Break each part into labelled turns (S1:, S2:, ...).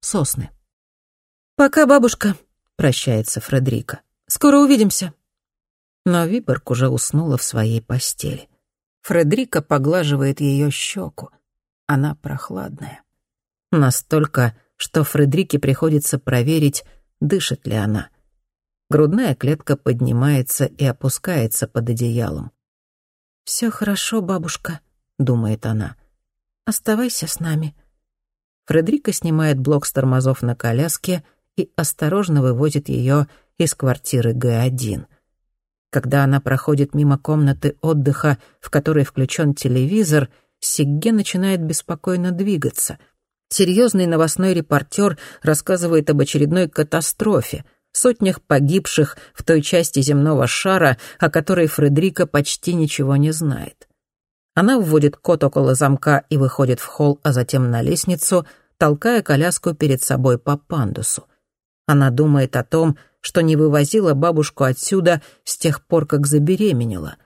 S1: сосны. «Пока, бабушка», — прощается Фредерика. «Скоро увидимся». Но Виборг уже уснула в своей постели. Фредерика поглаживает ее щеку. Она прохладная. Настолько, что Фредерике приходится проверить, дышит ли она. Грудная клетка поднимается и опускается под одеялом. «Все хорошо, бабушка», — думает она. «Оставайся с нами». Фредерика снимает блок с тормозов на коляске и осторожно выводит ее из квартиры Г1. Когда она проходит мимо комнаты отдыха, в которой включен телевизор, Сигге начинает беспокойно двигаться. Серьезный новостной репортер рассказывает об очередной катастрофе, сотнях погибших в той части земного шара, о которой Фредерика почти ничего не знает. Она вводит код около замка и выходит в холл, а затем на лестницу, толкая коляску перед собой по пандусу. Она думает о том, что не вывозила бабушку отсюда с тех пор, как забеременела.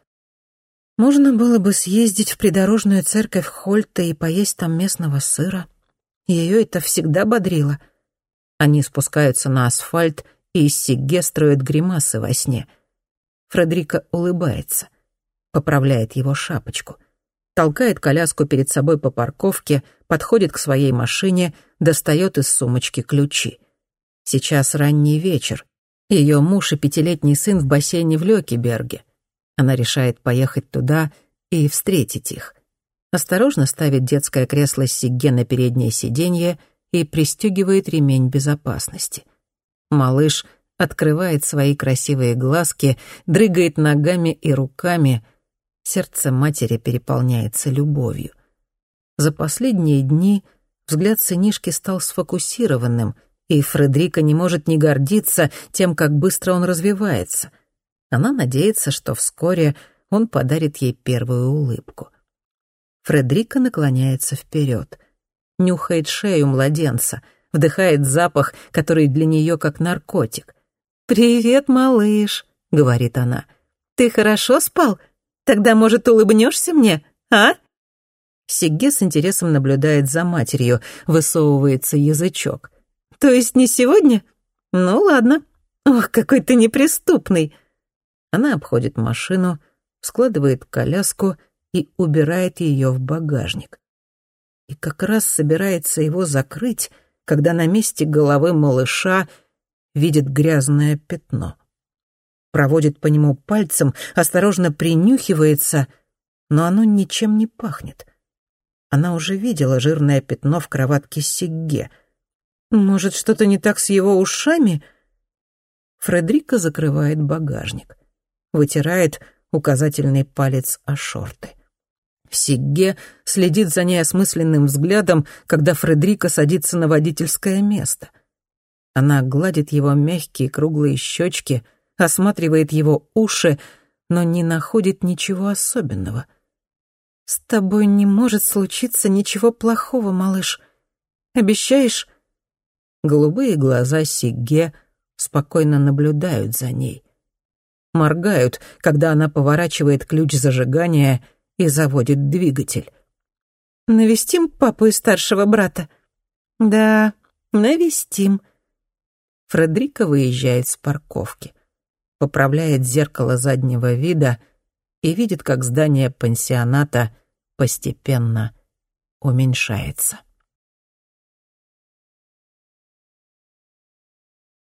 S1: Можно было бы съездить в придорожную церковь Хольта и поесть там местного сыра. Ее это всегда бодрило. Они спускаются на асфальт, и Сигге строит гримасы во сне. Фредерика улыбается, поправляет его шапочку, толкает коляску перед собой по парковке, подходит к своей машине, достает из сумочки ключи. Сейчас ранний вечер. Ее муж и пятилетний сын в бассейне в Лёкеберге. Она решает поехать туда и встретить их осторожно ставит детское кресло Сигге на переднее сиденье и пристегивает ремень безопасности. Малыш открывает свои красивые глазки, дрыгает ногами и руками. Сердце матери переполняется любовью. За последние дни взгляд сынишки стал сфокусированным, и Фредерика не может не гордиться тем, как быстро он развивается. Она надеется, что вскоре он подарит ей первую улыбку. Фредерика наклоняется вперед, нюхает шею младенца, вдыхает запах, который для нее как наркотик. «Привет, малыш», — говорит она. «Ты хорошо спал? Тогда, может, улыбнешься мне, а?» Сигге с интересом наблюдает за матерью, высовывается язычок. «То есть не сегодня? Ну, ладно. Ох, какой ты неприступный!» Она обходит машину, складывает коляску — и убирает ее в багажник. И как раз собирается его закрыть, когда на месте головы малыша видит грязное пятно. Проводит по нему пальцем, осторожно принюхивается, но оно ничем не пахнет. Она уже видела жирное пятно в кроватке Сигге. Может, что-то не так с его ушами? Фредерика закрывает багажник, вытирает указательный палец о шорты. Сигге следит за ней осмысленным взглядом, когда Фредерика садится на водительское место. Она гладит его мягкие круглые щечки, осматривает его уши, но не находит ничего особенного. «С тобой не может случиться ничего плохого, малыш. Обещаешь?» Голубые глаза Сигге спокойно наблюдают за ней. Моргают, когда она поворачивает ключ зажигания — и заводит двигатель. «Навестим папу и старшего брата?» «Да, навестим». Фредерика выезжает с парковки, поправляет зеркало заднего вида и видит, как здание пансионата постепенно уменьшается.